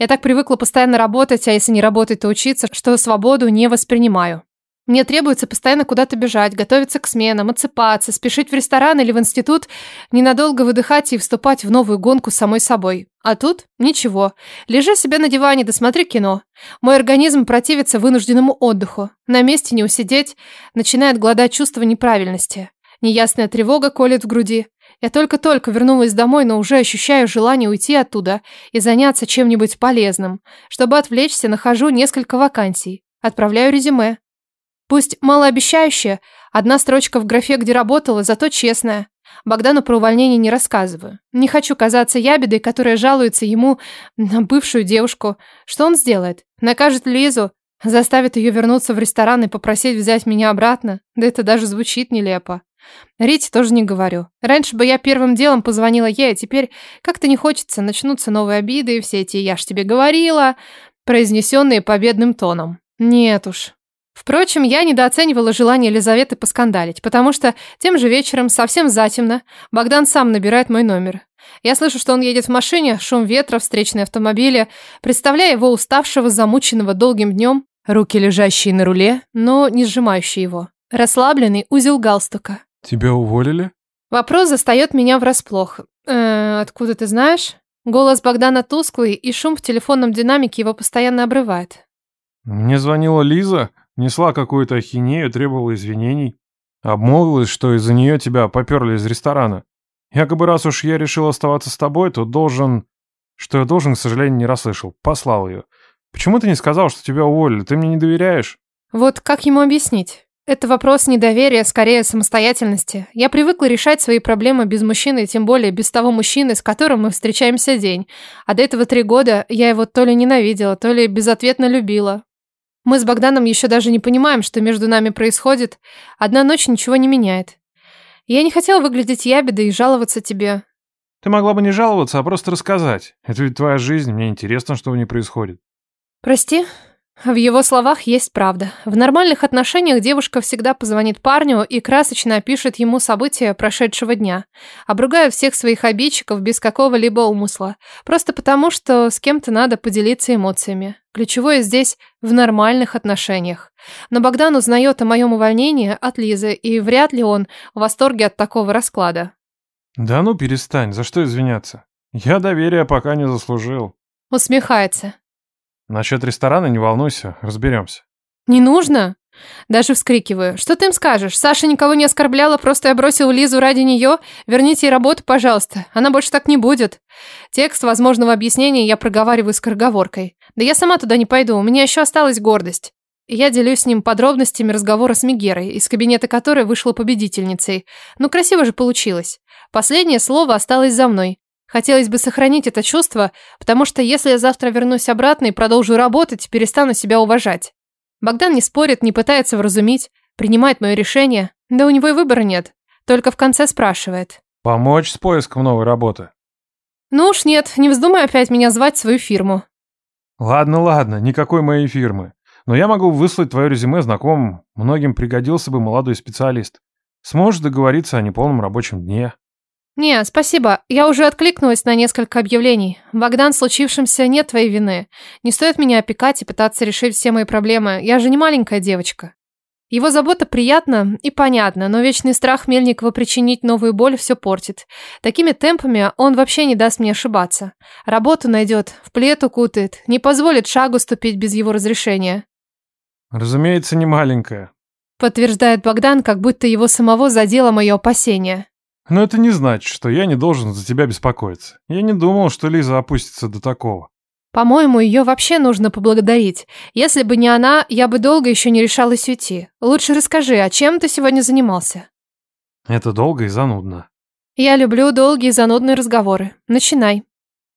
Я так привыкла постоянно работать, а если не работать, то учиться, что свободу не воспринимаю. Мне требуется постоянно куда-то бежать, готовиться к сменам, отсыпаться, спешить в ресторан или в институт, ненадолго выдыхать и вступать в новую гонку с самой собой. А тут ничего. Лежи себе на диване, досмотри кино. Мой организм противится вынужденному отдыху. На месте не усидеть, начинает гладать чувство неправильности. Неясная тревога колет в груди. Я только-только вернулась домой, но уже ощущаю желание уйти оттуда и заняться чем-нибудь полезным. Чтобы отвлечься, нахожу несколько вакансий. Отправляю резюме. Пусть малообещающее, одна строчка в графе, где работала, зато честная. Богдану про увольнение не рассказываю. Не хочу казаться ябедой, которая жалуется ему на бывшую девушку. Что он сделает? Накажет Лизу? Заставит ее вернуться в ресторан и попросить взять меня обратно? Да это даже звучит нелепо. Рите тоже не говорю. Раньше бы я первым делом позвонила ей, а теперь как-то не хочется. Начнутся новые обиды, и все эти «я ж тебе говорила», произнесенные победным тоном. Нет уж. Впрочем, я недооценивала желание Елизаветы поскандалить, потому что тем же вечером, совсем затемно, Богдан сам набирает мой номер. Я слышу, что он едет в машине, шум ветра, встречные автомобили, представляя его уставшего, замученного долгим днем, руки лежащие на руле, но не сжимающие его. Расслабленный узел галстука. Тебя уволили? Вопрос застает меня врасплох. Э, откуда ты знаешь? Голос Богдана тусклый, и шум в телефонном динамике его постоянно обрывает. Мне звонила Лиза, несла какую-то ахинею, требовала извинений. Обмолвилась, что из-за нее тебя поперли из ресторана. Якобы раз уж я решил оставаться с тобой, то должен... Что я должен, к сожалению, не расслышал. Послал ее. Почему ты не сказал, что тебя уволили? Ты мне не доверяешь? Вот как ему объяснить? Это вопрос недоверия, скорее самостоятельности. Я привыкла решать свои проблемы без мужчины, тем более без того мужчины, с которым мы встречаемся день. А до этого три года я его то ли ненавидела, то ли безответно любила. Мы с Богданом еще даже не понимаем, что между нами происходит. Одна ночь ничего не меняет. Я не хотела выглядеть ябедой и жаловаться тебе. Ты могла бы не жаловаться, а просто рассказать. Это ведь твоя жизнь, мне интересно, что в ней происходит. Прости, в его словах есть правда. В нормальных отношениях девушка всегда позвонит парню и красочно опишет ему события прошедшего дня, обругая всех своих обидчиков без какого-либо умысла, просто потому, что с кем-то надо поделиться эмоциями. Ключевое здесь в нормальных отношениях. Но Богдан узнает о моем увольнении от Лизы, и вряд ли он в восторге от такого расклада. Да ну перестань, за что извиняться? Я доверия пока не заслужил. Усмехается. Насчет ресторана не волнуйся, разберемся. Не нужно? Даже вскрикиваю. Что ты им скажешь? Саша никого не оскорбляла, просто я бросил Лизу ради нее. Верните ей работу, пожалуйста. Она больше так не будет. Текст возможного объяснения я проговариваю скороговоркой. Да я сама туда не пойду, у меня еще осталась гордость. Я делюсь с ним подробностями разговора с Мегерой, из кабинета которой вышла победительницей. Ну, красиво же получилось. Последнее слово осталось за мной. Хотелось бы сохранить это чувство, потому что если я завтра вернусь обратно и продолжу работать, перестану себя уважать. Богдан не спорит, не пытается вразумить, принимает мое решение. Да у него и выбора нет. Только в конце спрашивает. Помочь с поиском новой работы? Ну уж нет, не вздумай опять меня звать в свою фирму. Ладно, ладно, никакой моей фирмы. Но я могу выслать твое резюме знакомым. Многим пригодился бы молодой специалист. Сможешь договориться о неполном рабочем дне. «Не, спасибо. Я уже откликнулась на несколько объявлений. Богдан, случившемся нет твоей вины. Не стоит меня опекать и пытаться решить все мои проблемы. Я же не маленькая девочка». Его забота приятна и понятна, но вечный страх Мельникова причинить новую боль все портит. Такими темпами он вообще не даст мне ошибаться. Работу найдет, в плед укутает, не позволит шагу ступить без его разрешения. «Разумеется, не маленькая», подтверждает Богдан, как будто его самого задело мое опасение. Но это не значит, что я не должен за тебя беспокоиться. Я не думал, что Лиза опустится до такого. По-моему, ее вообще нужно поблагодарить. Если бы не она, я бы долго еще не решалась уйти. Лучше расскажи, а чем ты сегодня занимался? Это долго и занудно. Я люблю долгие занудные разговоры. Начинай.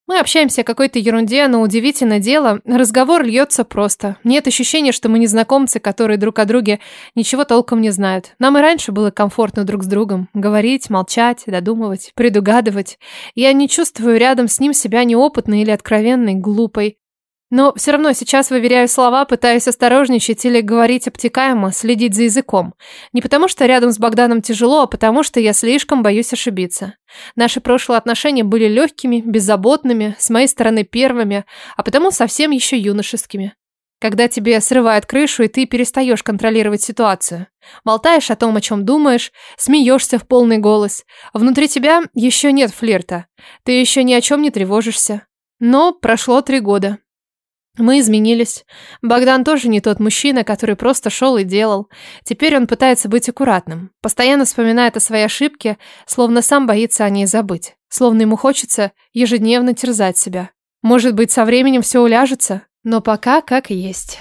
Мы общаемся о какой-то ерунде, но удивительное дело, разговор льется просто. Нет ощущения, что мы незнакомцы, которые друг о друге ничего толком не знают. Нам и раньше было комфортно друг с другом. Говорить, молчать, додумывать, предугадывать. Я не чувствую рядом с ним себя неопытной или откровенной, глупой. Но все равно сейчас выверяю слова, пытаюсь осторожничать или говорить обтекаемо, следить за языком. Не потому что рядом с Богданом тяжело, а потому что я слишком боюсь ошибиться. Наши прошлые отношения были легкими, беззаботными, с моей стороны первыми, а потому совсем еще юношескими. Когда тебе срывает крышу, и ты перестаешь контролировать ситуацию. Болтаешь о том, о чем думаешь, смеешься в полный голос. Внутри тебя еще нет флирта. Ты еще ни о чем не тревожишься. Но прошло три года. Мы изменились. Богдан тоже не тот мужчина, который просто шел и делал. Теперь он пытается быть аккуратным. Постоянно вспоминает о своей ошибке, словно сам боится о ней забыть. Словно ему хочется ежедневно терзать себя. Может быть, со временем все уляжется, но пока как есть.